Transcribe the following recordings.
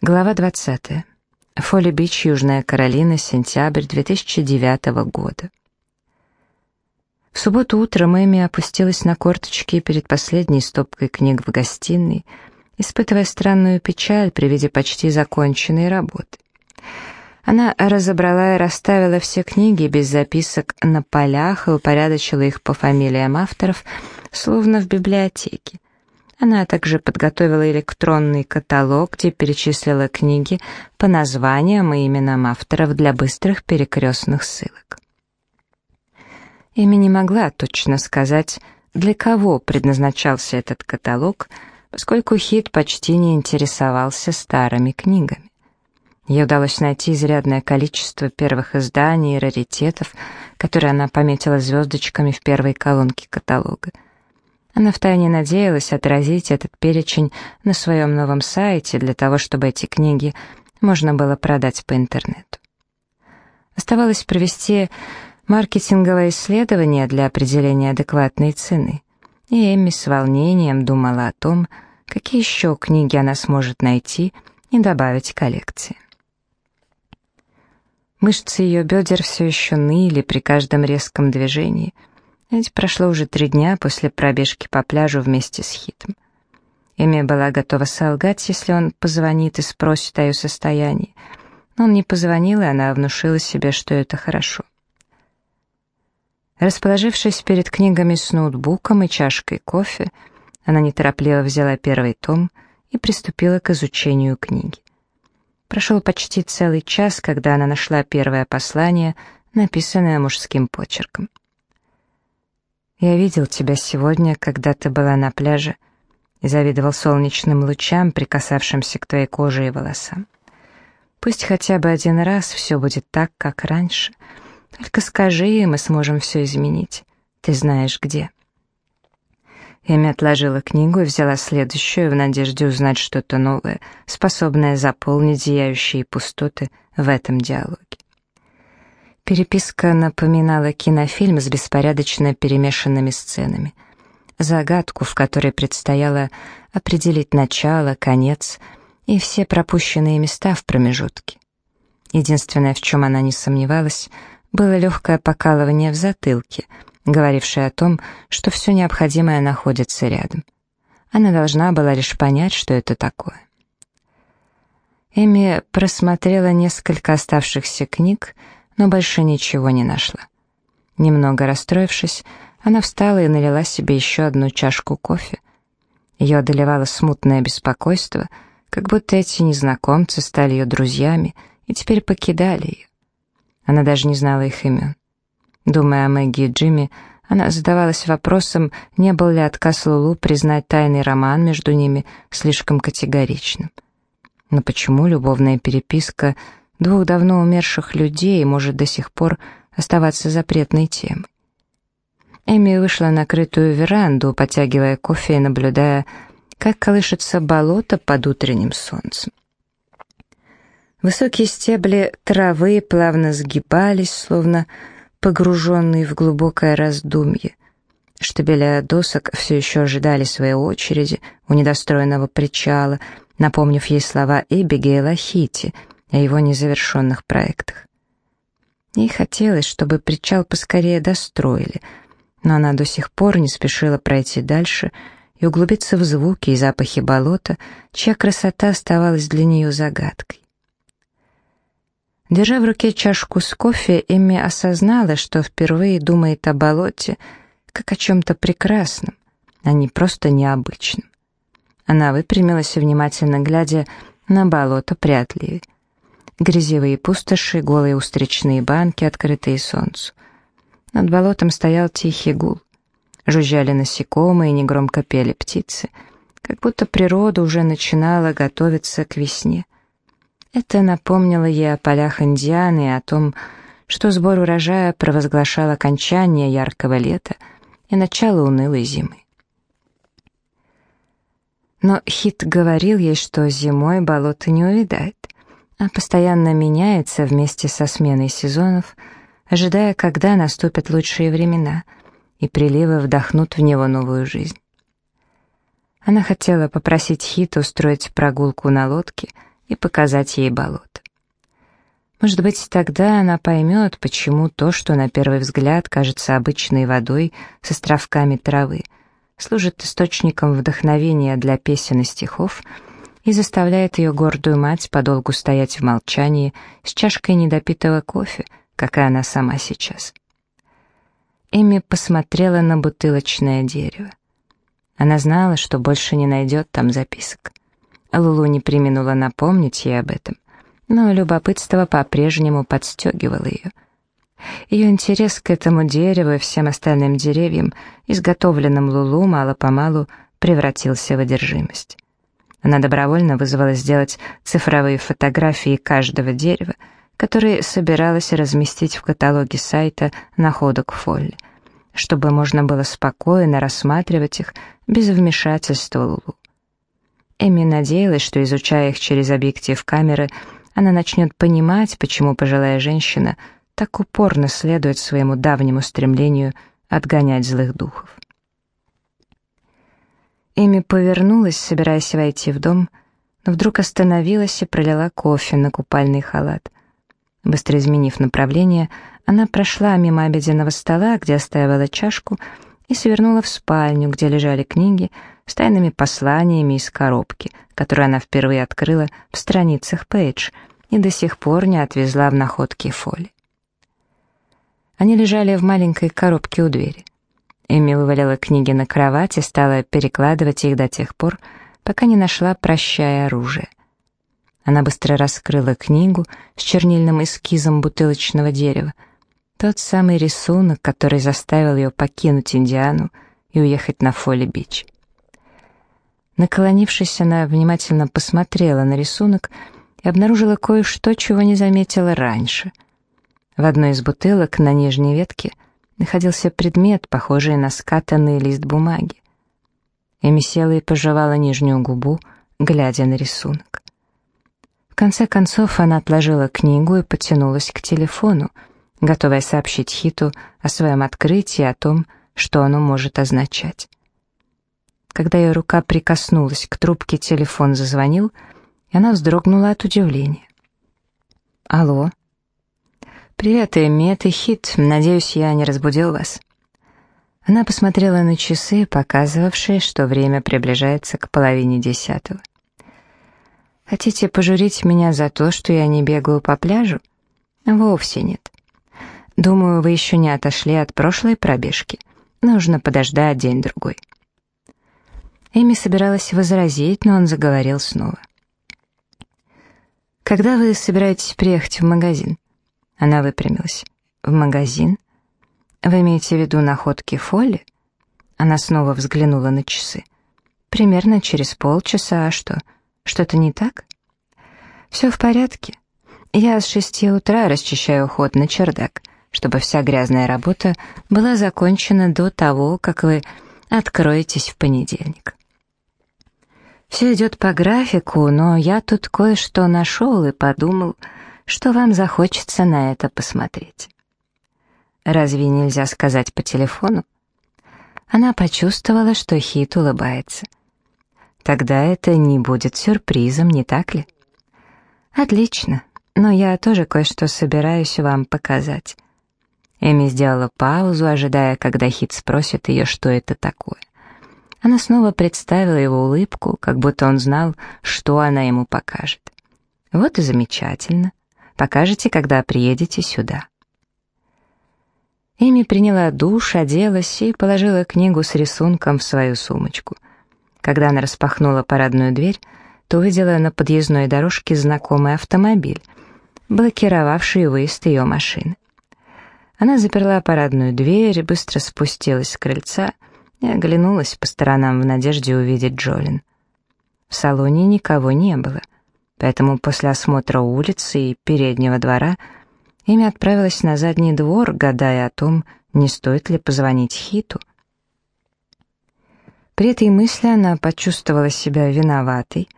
Глава 20. Фолли-Бич, Южная Каролина, сентябрь 2009 года. В субботу утром Эми опустилась на корточки перед последней стопкой книг в гостиной, испытывая странную печаль при виде почти законченной работы. Она разобрала и расставила все книги без записок на полях и упорядочила их по фамилиям авторов, словно в библиотеке. Она также подготовила электронный каталог, где перечислила книги по названиям и именам авторов для быстрых перекрестных ссылок. Эми не могла точно сказать, для кого предназначался этот каталог, поскольку Хит почти не интересовался старыми книгами. Ей удалось найти изрядное количество первых изданий и раритетов, которые она пометила звездочками в первой колонке каталога. Она втайне надеялась отразить этот перечень на своем новом сайте для того, чтобы эти книги можно было продать по интернету. Оставалось провести маркетинговое исследование для определения адекватной цены, и Эмми с волнением думала о том, какие еще книги она сможет найти и добавить к коллекции. Мышцы ее бедер все еще ныли при каждом резком движении — ведь прошло уже три дня после пробежки по пляжу вместе с Хитом. Эми была готова солгать, если он позвонит и спросит о ее состоянии. Но он не позвонил, и она внушила себе, что это хорошо. Расположившись перед книгами с ноутбуком и чашкой кофе, она неторопливо взяла первый том и приступила к изучению книги. Прошел почти целый час, когда она нашла первое послание, написанное мужским почерком. Я видел тебя сегодня, когда ты была на пляже, и завидовал солнечным лучам, прикасавшимся к твоей коже и волосам. Пусть хотя бы один раз все будет так, как раньше. Только скажи, и мы сможем все изменить. Ты знаешь где. Эми отложила книгу и взяла следующую в надежде узнать что-то новое, способное заполнить зияющие пустоты в этом диалоге. Переписка напоминала кинофильм с беспорядочно перемешанными сценами. Загадку, в которой предстояло определить начало, конец и все пропущенные места в промежутке. Единственное, в чем она не сомневалась, было легкое покалывание в затылке, говорившее о том, что все необходимое находится рядом. Она должна была лишь понять, что это такое. Эми просмотрела несколько оставшихся книг, но больше ничего не нашла. Немного расстроившись, она встала и налила себе еще одну чашку кофе. Ее одолевало смутное беспокойство, как будто эти незнакомцы стали ее друзьями и теперь покидали ее. Она даже не знала их имен. Думая о Мэгги и Джимми, она задавалась вопросом, не был ли отказ Лулу признать тайный роман между ними слишком категоричным. Но почему любовная переписка двух давно умерших людей может до сих пор оставаться запретной темой. Эми вышла на крытую веранду, потягивая кофе и наблюдая, как колышется болото под утренним солнцем. Высокие стебли травы плавно сгибались, словно погруженные в глубокое раздумье. Штабеля досок все еще ожидали своей очереди у недостроенного причала, напомнив ей слова Эбигейла Хити — о его незавершенных проектах. Ей хотелось, чтобы причал поскорее достроили, но она до сих пор не спешила пройти дальше и углубиться в звуки и запахи болота, чья красота оставалась для нее загадкой. Держа в руке чашку с кофе, Эмми осознала, что впервые думает о болоте как о чем-то прекрасном, а не просто необычном. Она выпрямилась и, внимательно глядя на болото, прятливее грязевые пустоши, голые устричные банки, открытые солнцу. Над болотом стоял тихий гул. Жужжали насекомые, негромко пели птицы, как будто природа уже начинала готовиться к весне. Это напомнило ей о полях Индианы и о том, что сбор урожая провозглашал окончание яркого лета и начало унылой зимы. Но Хит говорил ей, что зимой болото не увядает а постоянно меняется вместе со сменой сезонов, ожидая, когда наступят лучшие времена, и приливы вдохнут в него новую жизнь. Она хотела попросить Хита устроить прогулку на лодке и показать ей болото. Может быть, тогда она поймет, почему то, что на первый взгляд кажется обычной водой с островками травы, служит источником вдохновения для песен и стихов и заставляет ее гордую мать подолгу стоять в молчании с чашкой недопитого кофе, какая она сама сейчас. Эми посмотрела на бутылочное дерево. Она знала, что больше не найдет там записок. Лулу не применула напомнить ей об этом, но любопытство по-прежнему подстегивало ее. Ее интерес к этому дереву и всем остальным деревьям, изготовленным Лулу, мало-помалу превратился в одержимость. Она добровольно вызвалась сделать цифровые фотографии каждого дерева, которые собиралась разместить в каталоге сайта «Находок Фолли», чтобы можно было спокойно рассматривать их без вмешательства Лулу. Эми надеялась, что, изучая их через объектив камеры, она начнет понимать, почему пожилая женщина так упорно следует своему давнему стремлению отгонять злых духов. Эми повернулась, собираясь войти в дом, но вдруг остановилась и пролила кофе на купальный халат. Быстро изменив направление, она прошла мимо обеденного стола, где оставила чашку, и свернула в спальню, где лежали книги с тайными посланиями из коробки, которую она впервые открыла в страницах Пейдж и до сих пор не отвезла в находки Фоли. Они лежали в маленькой коробке у двери. Эми вывалила книги на кровать и стала перекладывать их до тех пор, пока не нашла «Прощая оружие». Она быстро раскрыла книгу с чернильным эскизом бутылочного дерева. Тот самый рисунок, который заставил ее покинуть Индиану и уехать на Фолли-Бич. Наклонившись, она внимательно посмотрела на рисунок и обнаружила кое-что, чего не заметила раньше. В одной из бутылок на нижней ветке находился предмет, похожий на скатанный лист бумаги. Эми села и пожевала нижнюю губу, глядя на рисунок конце концов она отложила книгу и потянулась к телефону, готовая сообщить Хиту о своем открытии, о том, что оно может означать. Когда ее рука прикоснулась к трубке, телефон зазвонил, и она вздрогнула от удивления. «Алло?» «Привет, Эмми, это Хит. Надеюсь, я не разбудил вас». Она посмотрела на часы, показывавшие, что время приближается к половине десятого. Хотите пожурить меня за то, что я не бегаю по пляжу? Вовсе нет. Думаю, вы еще не отошли от прошлой пробежки. Нужно подождать день-другой. Эми собиралась возразить, но он заговорил снова. «Когда вы собираетесь приехать в магазин?» Она выпрямилась. «В магазин? Вы имеете в виду находки Фолли?» Она снова взглянула на часы. «Примерно через полчаса, а что?» Что-то не так? Все в порядке. Я с шести утра расчищаю ход на чердак, чтобы вся грязная работа была закончена до того, как вы откроетесь в понедельник. Все идет по графику, но я тут кое-что нашел и подумал, что вам захочется на это посмотреть. Разве нельзя сказать по телефону? Она почувствовала, что Хит улыбается. Тогда это не будет сюрпризом, не так ли? Отлично, но я тоже кое-что собираюсь вам показать. Эми сделала паузу, ожидая, когда Хит спросит ее, что это такое. Она снова представила его улыбку, как будто он знал, что она ему покажет. Вот и замечательно. Покажете, когда приедете сюда. Эми приняла душ, оделась и положила книгу с рисунком в свою сумочку — когда она распахнула парадную дверь, то увидела на подъездной дорожке знакомый автомобиль, блокировавший выезд ее машины. Она заперла парадную дверь, быстро спустилась с крыльца и оглянулась по сторонам в надежде увидеть Джолин. В салоне никого не было, поэтому после осмотра улицы и переднего двора Ими отправилась на задний двор, гадая о том, не стоит ли позвонить Хиту. При этой мысли она почувствовала себя виноватой,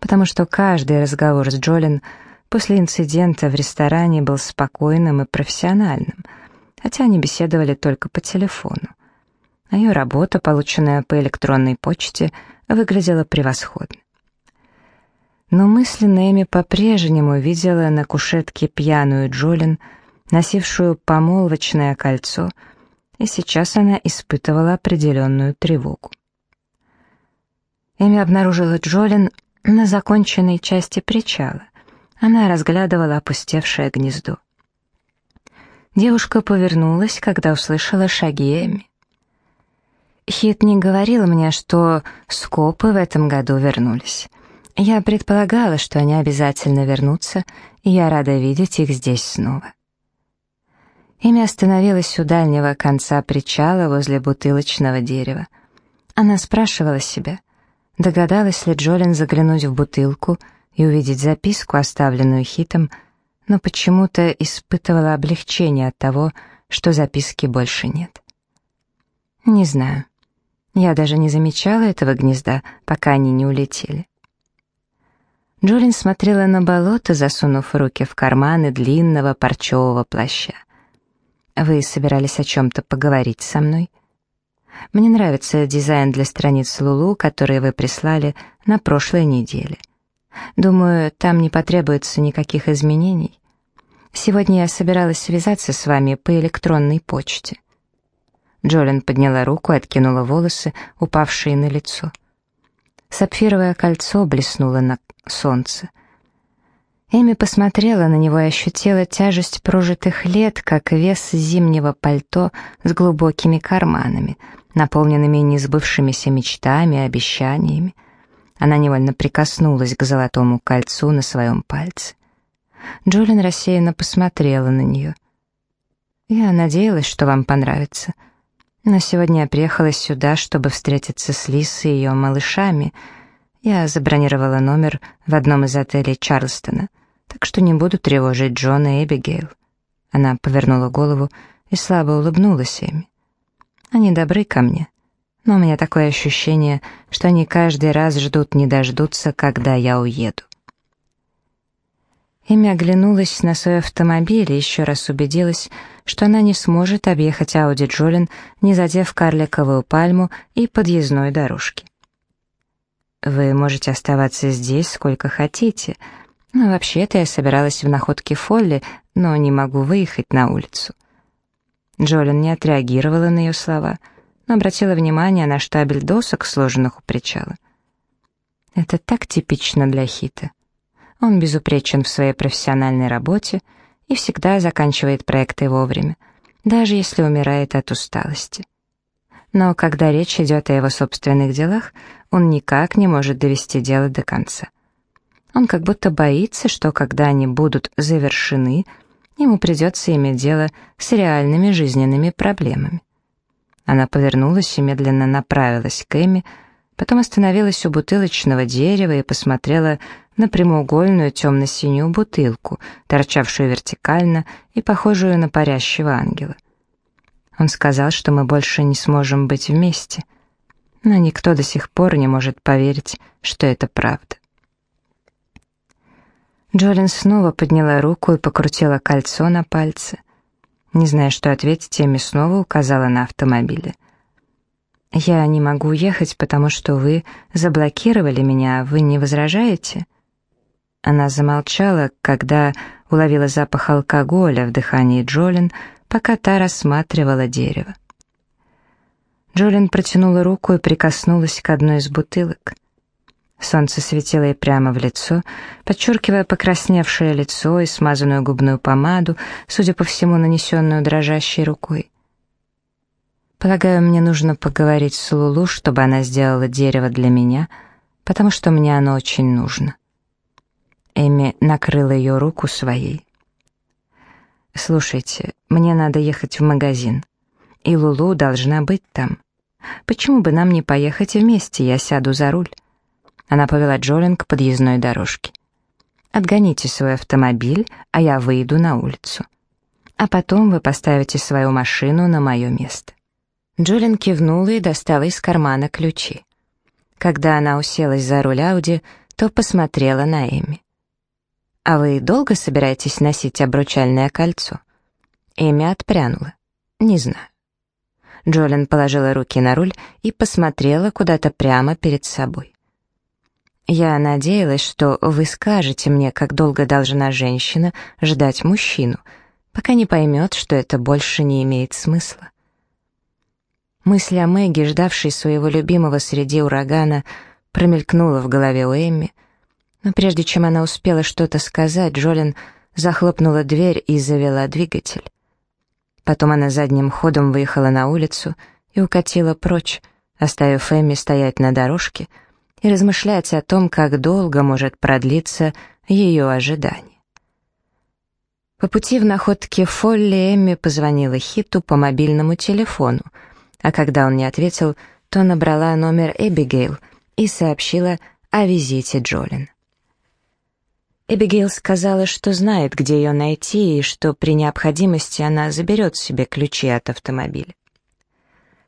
потому что каждый разговор с Джолин после инцидента в ресторане был спокойным и профессиональным, хотя они беседовали только по телефону. А ее работа, полученная по электронной почте, выглядела превосходно. Но мысленно Эми по-прежнему видела на кушетке пьяную Джолин, носившую помолвочное кольцо, и сейчас она испытывала определенную тревогу. Эми обнаружила Джолин на законченной части причала. Она разглядывала опустевшее гнездо. Девушка повернулась, когда услышала шаги Эми. Хит не говорил мне, что скопы в этом году вернулись. Я предполагала, что они обязательно вернутся, и я рада видеть их здесь снова. Эми остановилась у дальнего конца причала возле бутылочного дерева. Она спрашивала себя, догадалась ли Джолин заглянуть в бутылку и увидеть записку, оставленную Хитом, но почему-то испытывала облегчение от того, что записки больше нет. Не знаю. Я даже не замечала этого гнезда, пока они не улетели. Джолин смотрела на болото, засунув руки в карманы длинного парчевого плаща. «Вы собирались о чем-то поговорить со мной?» «Мне нравится дизайн для страниц Лулу, которые вы прислали на прошлой неделе. Думаю, там не потребуется никаких изменений. Сегодня я собиралась связаться с вами по электронной почте». Джолин подняла руку и откинула волосы, упавшие на лицо. Сапфировое кольцо блеснуло на солнце. Эми посмотрела на него и ощутила тяжесть прожитых лет, как вес зимнего пальто с глубокими карманами, наполненными несбывшимися мечтами и обещаниями. Она невольно прикоснулась к золотому кольцу на своем пальце. Джолин рассеянно посмотрела на нее. «Я надеялась, что вам понравится. Но сегодня я приехала сюда, чтобы встретиться с Лисой и ее малышами. Я забронировала номер в одном из отелей Чарльстона, так что не буду тревожить Джона и Эбигейл». Она повернула голову и слабо улыбнулась ими. «Они добры ко мне, но у меня такое ощущение, что они каждый раз ждут не дождутся, когда я уеду». Эми оглянулась на свой автомобиль и еще раз убедилась, что она не сможет объехать Ауди Джолин, не задев карликовую пальму и подъездной дорожки. «Вы можете оставаться здесь сколько хотите. Но вообще-то я собиралась в находке Фолли, но не могу выехать на улицу». Джолин не отреагировала на ее слова, но обратила внимание на штабель досок, сложенных у причала. «Это так типично для Хита». Он безупречен в своей профессиональной работе и всегда заканчивает проекты вовремя, даже если умирает от усталости. Но когда речь идет о его собственных делах, он никак не может довести дело до конца. Он как будто боится, что когда они будут завершены, ему придется иметь дело с реальными жизненными проблемами. Она повернулась и медленно направилась к Эми, потом остановилась у бутылочного дерева и посмотрела на прямоугольную темно-синюю бутылку, торчавшую вертикально и похожую на парящего ангела. Он сказал, что мы больше не сможем быть вместе, но никто до сих пор не может поверить, что это правда. Джолин снова подняла руку и покрутила кольцо на пальце. Не зная, что ответить, Эми снова указала на автомобиле. «Я не могу уехать, потому что вы заблокировали меня, вы не возражаете?» Она замолчала, когда уловила запах алкоголя в дыхании Джолин, пока та рассматривала дерево. Джолин протянула руку и прикоснулась к одной из бутылок. Солнце светило ей прямо в лицо, подчеркивая покрасневшее лицо и смазанную губную помаду, судя по всему, нанесенную дрожащей рукой. «Полагаю, мне нужно поговорить с Лулу, чтобы она сделала дерево для меня, потому что мне оно очень нужно». Эми накрыла ее руку своей. «Слушайте, мне надо ехать в магазин, и Лулу должна быть там. Почему бы нам не поехать вместе, я сяду за руль?» Она повела Джолин к подъездной дорожке. «Отгоните свой автомобиль, а я выйду на улицу. А потом вы поставите свою машину на мое место». Джолин кивнула и достала из кармана ключи. Когда она уселась за руль Ауди, то посмотрела на Эми. «А вы долго собираетесь носить обручальное кольцо?» Эми отпрянула. «Не знаю». Джолин положила руки на руль и посмотрела куда-то прямо перед собой. Я надеялась, что вы скажете мне, как долго должна женщина ждать мужчину, пока не поймет, что это больше не имеет смысла. Мысль о Мэгги, ждавшей своего любимого среди урагана, промелькнула в голове у Эмми, но прежде чем она успела что-то сказать, Джолин захлопнула дверь и завела двигатель. Потом она задним ходом выехала на улицу и укатила прочь, оставив Эмми стоять на дорожке — и размышлять о том, как долго может продлиться ее ожидание. По пути в находке Фолли Эмми позвонила Хиту по мобильному телефону, а когда он не ответил, то набрала номер Эбигейл и сообщила о визите Джолин. Эбигейл сказала, что знает, где ее найти, и что при необходимости она заберет себе ключи от автомобиля.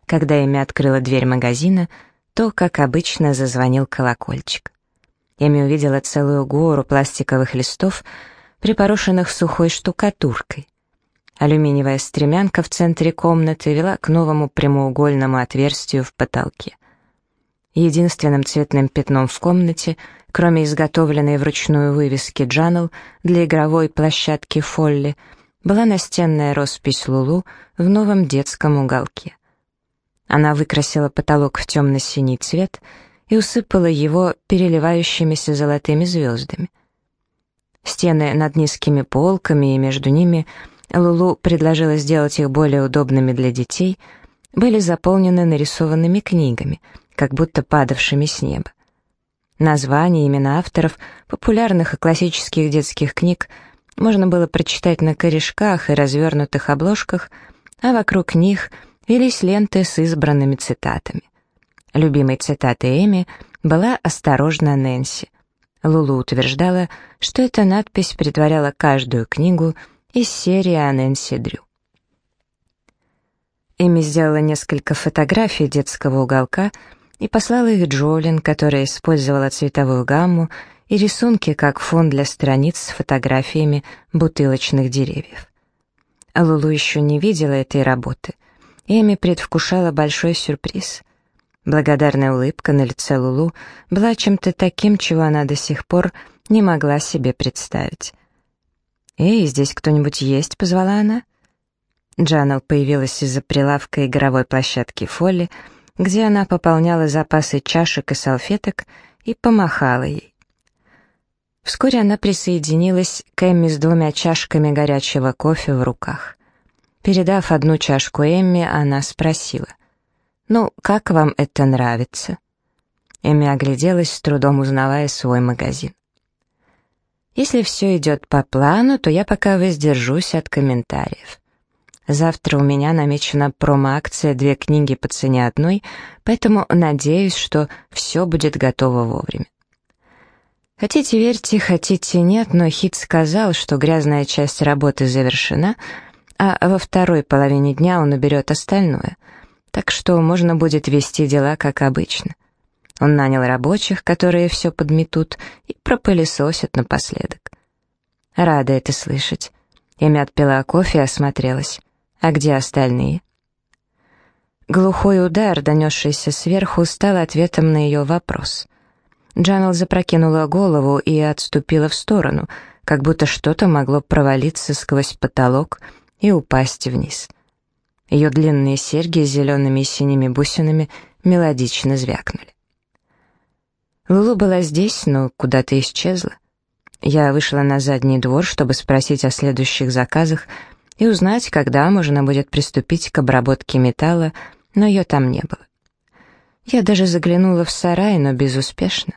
Когда Эми открыла дверь магазина, то, как обычно, зазвонил колокольчик. Эми увидела целую гору пластиковых листов, припорошенных сухой штукатуркой. Алюминиевая стремянка в центре комнаты вела к новому прямоугольному отверстию в потолке. Единственным цветным пятном в комнате, кроме изготовленной вручную вывески «Джанел» для игровой площадки «Фолли», была настенная роспись Лулу в новом детском уголке. Она выкрасила потолок в темно-синий цвет и усыпала его переливающимися золотыми звездами. Стены над низкими полками и между ними Лулу предложила сделать их более удобными для детей, были заполнены нарисованными книгами, как будто падавшими с неба. Названия имена авторов популярных и классических детских книг можно было прочитать на корешках и развернутых обложках, а вокруг них — велись ленты с избранными цитатами. Любимой цитатой Эми была «Осторожно, Нэнси». Лулу утверждала, что эта надпись притворяла каждую книгу из серии о Нэнси Дрю. Эми сделала несколько фотографий детского уголка и послала их Джолин, которая использовала цветовую гамму и рисунки как фон для страниц с фотографиями бутылочных деревьев. Лулу еще не видела этой работы — Эми предвкушала большой сюрприз. Благодарная улыбка на лице Лулу была чем-то таким, чего она до сих пор не могла себе представить. «Эй, здесь кто-нибудь есть?» — позвала она. Джанел появилась из-за прилавка игровой площадки Фолли, где она пополняла запасы чашек и салфеток и помахала ей. Вскоре она присоединилась к Эмми с двумя чашками горячего кофе в руках. Передав одну чашку Эмми, она спросила, «Ну, как вам это нравится?» Эмми огляделась, с трудом узнавая свой магазин. «Если все идет по плану, то я пока воздержусь от комментариев. Завтра у меня намечена промо-акция «Две книги по цене одной», поэтому надеюсь, что все будет готово вовремя. Хотите верьте, хотите нет, но Хит сказал, что грязная часть работы завершена — а во второй половине дня он уберет остальное, так что можно будет вести дела как обычно. Он нанял рабочих, которые все подметут и пропылесосят напоследок. Рада это слышать. Эми отпила кофе и осмотрелась. А где остальные? Глухой удар, донесшийся сверху, стал ответом на ее вопрос. Джанел запрокинула голову и отступила в сторону, как будто что-то могло провалиться сквозь потолок и упасть вниз. Ее длинные серьги с зелеными и синими бусинами мелодично звякнули. Лулу была здесь, но куда-то исчезла. Я вышла на задний двор, чтобы спросить о следующих заказах и узнать, когда можно будет приступить к обработке металла, но ее там не было. Я даже заглянула в сарай, но безуспешно.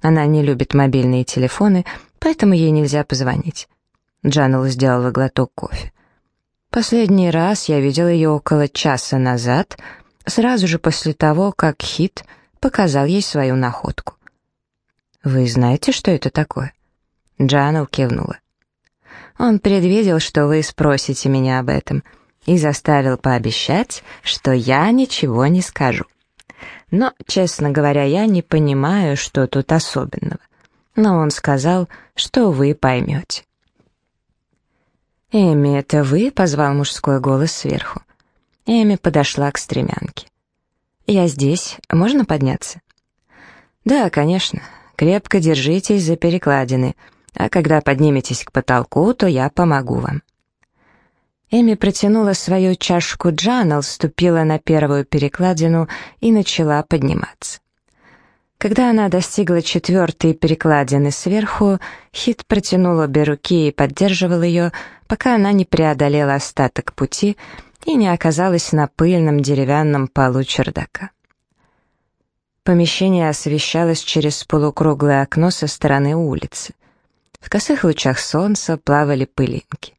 Она не любит мобильные телефоны, поэтому ей нельзя позвонить. Джанел сделала глоток кофе. Последний раз я видел ее около часа назад, сразу же после того, как Хит показал ей свою находку. «Вы знаете, что это такое?» Джанел кивнула. «Он предвидел, что вы спросите меня об этом, и заставил пообещать, что я ничего не скажу. Но, честно говоря, я не понимаю, что тут особенного. Но он сказал, что вы поймете». «Эми, это вы?» — позвал мужской голос сверху. Эми подошла к стремянке. «Я здесь. Можно подняться?» «Да, конечно. Крепко держитесь за перекладины, а когда подниметесь к потолку, то я помогу вам». Эми протянула свою чашку Джанел, ступила на первую перекладину и начала подниматься. Когда она достигла четвертой перекладины сверху, Хит протянул обе руки и поддерживал ее, пока она не преодолела остаток пути и не оказалась на пыльном деревянном полу чердака. Помещение освещалось через полукруглое окно со стороны улицы. В косых лучах солнца плавали пылинки.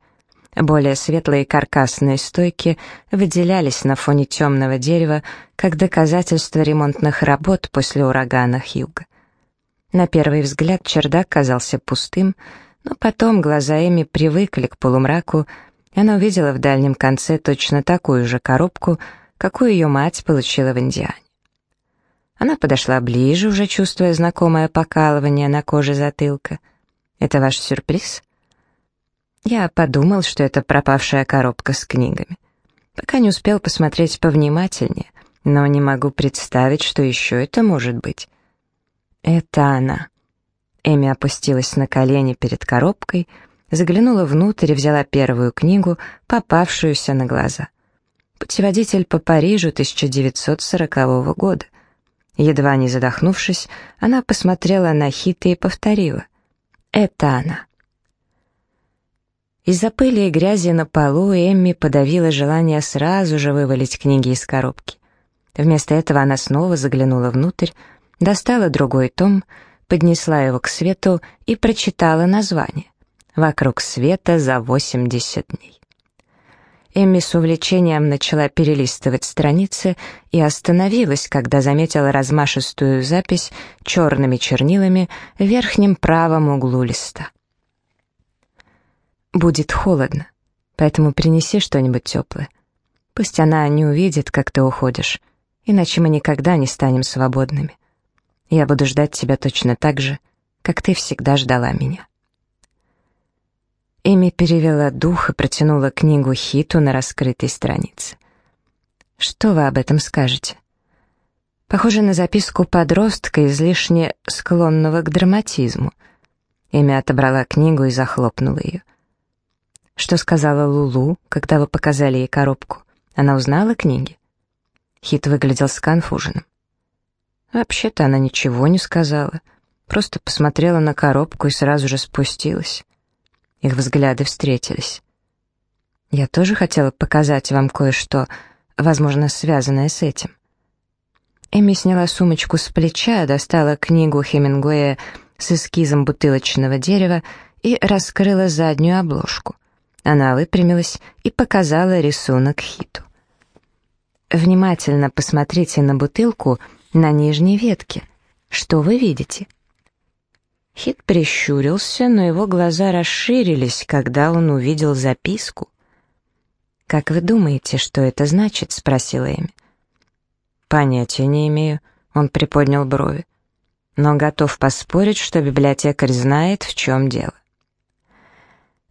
Более светлые каркасные стойки выделялись на фоне темного дерева, как доказательство ремонтных работ после урагана Хьюга. На первый взгляд чердак казался пустым, но потом глаза Эми привыкли к полумраку, и она увидела в дальнем конце точно такую же коробку, какую ее мать получила в Индиане. Она подошла ближе, уже чувствуя знакомое покалывание на коже затылка. «Это ваш сюрприз?» Я подумал, что это пропавшая коробка с книгами. Пока не успел посмотреть повнимательнее, но не могу представить, что еще это может быть. Это она. Эми опустилась на колени перед коробкой, заглянула внутрь и взяла первую книгу, попавшуюся на глаза. «Путеводитель по Парижу 1940 года». Едва не задохнувшись, она посмотрела на Хита и повторила. «Это она». Из-за пыли и грязи на полу Эмми подавила желание сразу же вывалить книги из коробки. Вместо этого она снова заглянула внутрь, достала другой том, поднесла его к свету и прочитала название «Вокруг света за 80 дней». Эмми с увлечением начала перелистывать страницы и остановилась, когда заметила размашистую запись черными чернилами в верхнем правом углу листа. Будет холодно, поэтому принеси что-нибудь теплое. Пусть она не увидит, как ты уходишь, иначе мы никогда не станем свободными. Я буду ждать тебя точно так же, как ты всегда ждала меня». Эми перевела дух и протянула книгу Хиту на раскрытой странице. «Что вы об этом скажете?» Похоже на записку подростка, излишне склонного к драматизму. Эми отобрала книгу и захлопнула ее. Что сказала Лулу, когда вы показали ей коробку? Она узнала книги? Хит выглядел сконфуженным. Вообще-то она ничего не сказала, просто посмотрела на коробку и сразу же спустилась. Их взгляды встретились. Я тоже хотела показать вам кое-что, возможно, связанное с этим. Эми сняла сумочку с плеча, достала книгу Хемингуэя с эскизом бутылочного дерева и раскрыла заднюю обложку. Она выпрямилась и показала рисунок Хиту. «Внимательно посмотрите на бутылку на нижней ветке. Что вы видите?» Хит прищурился, но его глаза расширились, когда он увидел записку. «Как вы думаете, что это значит?» — спросила Эми. «Понятия не имею», — он приподнял брови. «Но готов поспорить, что библиотекарь знает, в чем дело».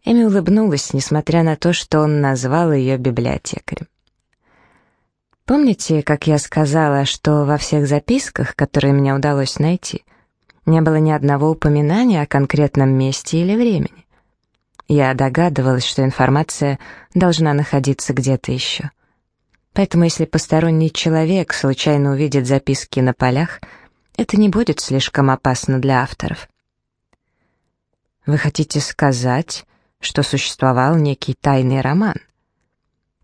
Эми улыбнулась, несмотря на то, что он назвал ее библиотекарем. Помните, как я сказала, что во всех записках, которые мне удалось найти, не было ни одного упоминания о конкретном месте или времени? Я догадывалась, что информация должна находиться где-то еще. Поэтому если посторонний человек случайно увидит записки на полях, это не будет слишком опасно для авторов. Вы хотите сказать, что существовал некий тайный роман.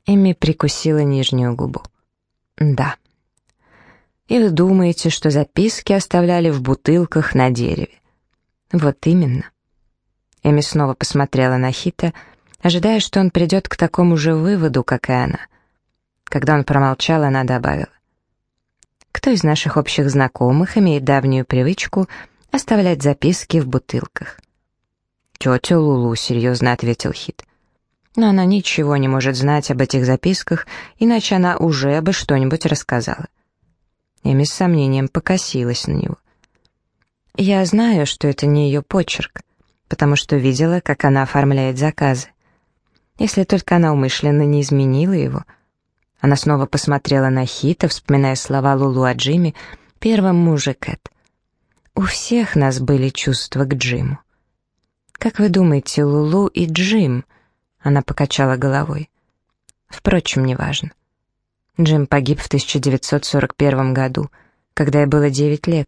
Эми прикусила нижнюю губу. Да. И вы думаете, что записки оставляли в бутылках на дереве? Вот именно. Эми снова посмотрела на Хита, ожидая, что он придет к такому же выводу, как и она. Когда он промолчал, она добавила. Кто из наших общих знакомых имеет давнюю привычку оставлять записки в бутылках? «Тетя Лулу», — серьезно ответил Хит. «Но она ничего не может знать об этих записках, иначе она уже бы что-нибудь рассказала». Эми с сомнением покосилась на него. «Я знаю, что это не ее почерк, потому что видела, как она оформляет заказы. Если только она умышленно не изменила его». Она снова посмотрела на Хита, вспоминая слова Лулу о Джимми, первом муже Кэт. У всех нас были чувства к Джиму. Как вы думаете, Лулу и Джим? Она покачала головой. Впрочем, неважно. Джим погиб в 1941 году, когда ей было 9 лет.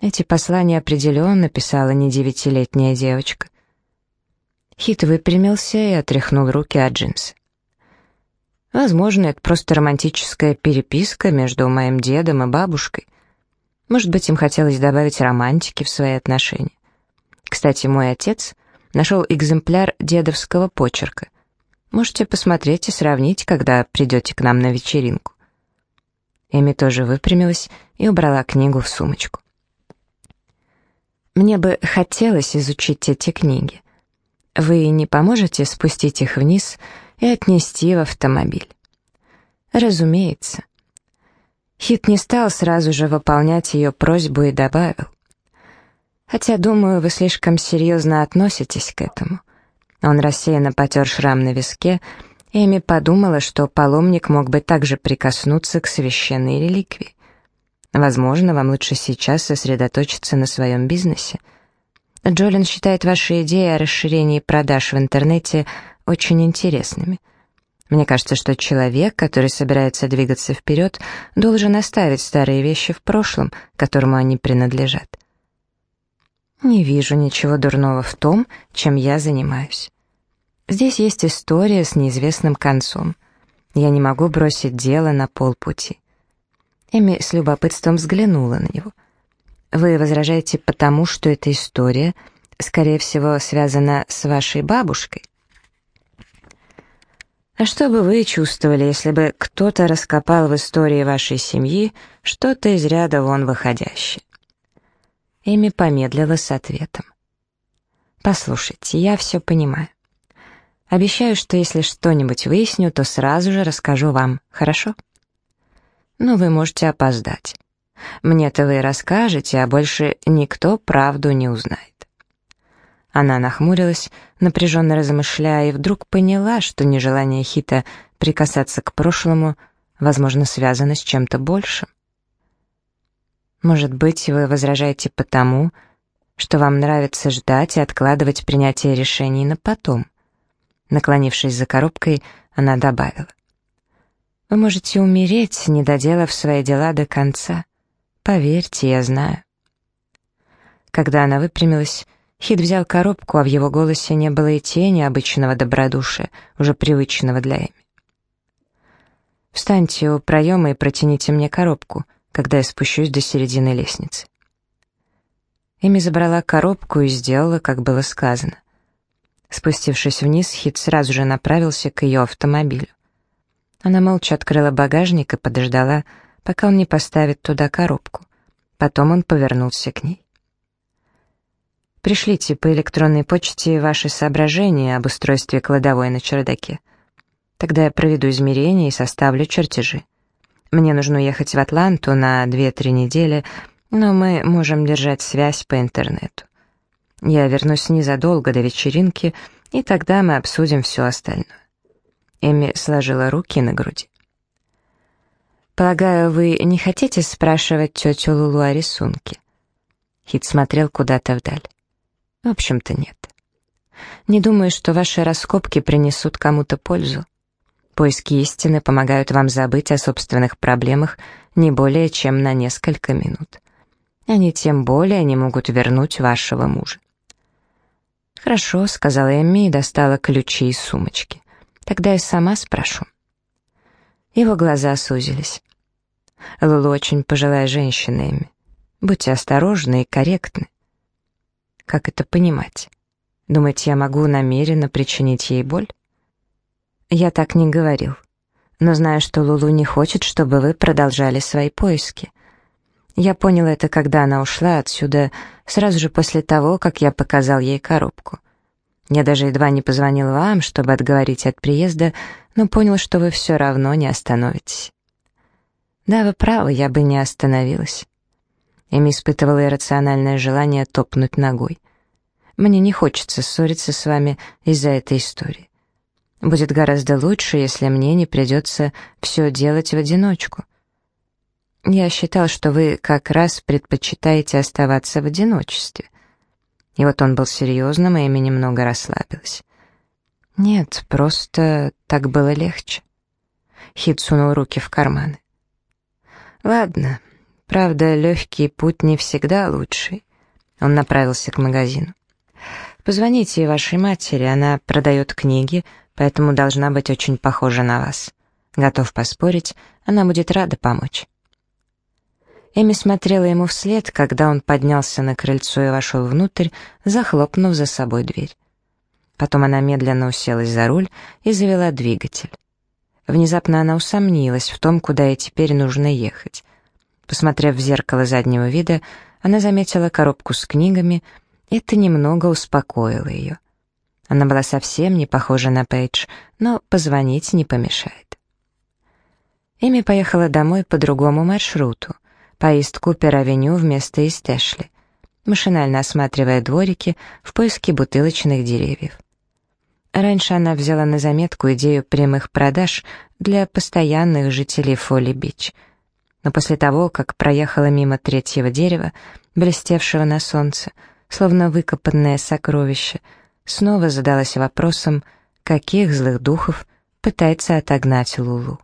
Эти послания определенно писала не девятилетняя девочка. Хит выпрямился и отряхнул руки от джинсы. Возможно, это просто романтическая переписка между моим дедом и бабушкой. Может быть, им хотелось добавить романтики в свои отношения. Кстати, мой отец нашел экземпляр дедовского почерка. Можете посмотреть и сравнить, когда придете к нам на вечеринку. Эми тоже выпрямилась и убрала книгу в сумочку. Мне бы хотелось изучить эти книги. Вы не поможете спустить их вниз и отнести в автомобиль? Разумеется. Хит не стал сразу же выполнять ее просьбу и добавил. Хотя, думаю, вы слишком серьезно относитесь к этому. Он рассеянно потер шрам на виске, Эми подумала, что паломник мог бы также прикоснуться к священной реликвии. Возможно, вам лучше сейчас сосредоточиться на своем бизнесе. Джолин считает ваши идеи о расширении продаж в интернете очень интересными. Мне кажется, что человек, который собирается двигаться вперед, должен оставить старые вещи в прошлом, которому они принадлежат. Не вижу ничего дурного в том, чем я занимаюсь. Здесь есть история с неизвестным концом. Я не могу бросить дело на полпути. Эми с любопытством взглянула на него. Вы возражаете потому, что эта история, скорее всего, связана с вашей бабушкой? А что бы вы чувствовали, если бы кто-то раскопал в истории вашей семьи что-то из ряда вон выходящее? Эми помедлила с ответом. «Послушайте, я все понимаю. Обещаю, что если что-нибудь выясню, то сразу же расскажу вам, хорошо? Но вы можете опоздать. Мне-то вы расскажете, а больше никто правду не узнает. Она нахмурилась, напряженно размышляя, и вдруг поняла, что нежелание Хита прикасаться к прошлому, возможно, связано с чем-то большим. Может быть, вы возражаете потому, что вам нравится ждать и откладывать принятие решений на потом. Наклонившись за коробкой, она добавила. «Вы можете умереть, не доделав свои дела до конца. Поверьте, я знаю». Когда она выпрямилась, Хит взял коробку, а в его голосе не было и тени обычного добродушия, уже привычного для Эми. «Встаньте у проема и протяните мне коробку, когда я спущусь до середины лестницы». Эми забрала коробку и сделала, как было сказано. Спустившись вниз, Хит сразу же направился к ее автомобилю. Она молча открыла багажник и подождала, пока он не поставит туда коробку. Потом он повернулся к ней. Пришлите по электронной почте ваши соображения об устройстве кладовой на чердаке. Тогда я проведу измерения и составлю чертежи. Мне нужно ехать в Атланту на 2-3 недели, но мы можем держать связь по интернету. Я вернусь незадолго до вечеринки, и тогда мы обсудим все остальное. Эми сложила руки на груди. «Полагаю, вы не хотите спрашивать тетю Лулу о рисунке?» Хит смотрел куда-то вдаль. В общем-то, нет. Не думаю, что ваши раскопки принесут кому-то пользу. Поиски истины помогают вам забыть о собственных проблемах не более чем на несколько минут. Они тем более не могут вернуть вашего мужа. «Хорошо», — сказала Эмми и достала ключи из сумочки. «Тогда я сама спрошу». Его глаза сузились. Лулу очень пожилая женщина, Эмми. Будьте осторожны и корректны. Как это понимать? Думаете, я могу намеренно причинить ей боль? Я так не говорил. Но знаю, что Лулу не хочет, чтобы вы продолжали свои поиски. Я понял это, когда она ушла отсюда, сразу же после того, как я показал ей коробку. Я даже едва не позвонил вам, чтобы отговорить от приезда, но понял, что вы все равно не остановитесь. Да, вы правы, я бы не остановилась. Эми испытывала иррациональное желание топнуть ногой. Мне не хочется ссориться с вами из-за этой истории. Будет гораздо лучше, если мне не придется все делать в одиночку. Я считал, что вы как раз предпочитаете оставаться в одиночестве. И вот он был серьезным, и Эми немного расслабилась. Нет, просто так было легче. Хит сунул руки в карманы. Ладно, правда, легкий путь не всегда лучший. Он направился к магазину. Позвоните вашей матери, она продает книги, поэтому должна быть очень похожа на вас. Готов поспорить, она будет рада помочь. Эми смотрела ему вслед, когда он поднялся на крыльцо и вошел внутрь, захлопнув за собой дверь. Потом она медленно уселась за руль и завела двигатель. Внезапно она усомнилась в том, куда ей теперь нужно ехать. Посмотрев в зеркало заднего вида, она заметила коробку с книгами, это немного успокоило ее. Она была совсем не похожа на Пейдж, но позвонить не помешает. Эми поехала домой по другому маршруту — по Ист-Купер-авеню вместо Ист-Эшли, машинально осматривая дворики в поиске бутылочных деревьев. Раньше она взяла на заметку идею прямых продаж для постоянных жителей Фолли-Бич. Но после того, как проехала мимо третьего дерева, блестевшего на солнце, словно выкопанное сокровище, снова задалась вопросом, каких злых духов пытается отогнать Лулу.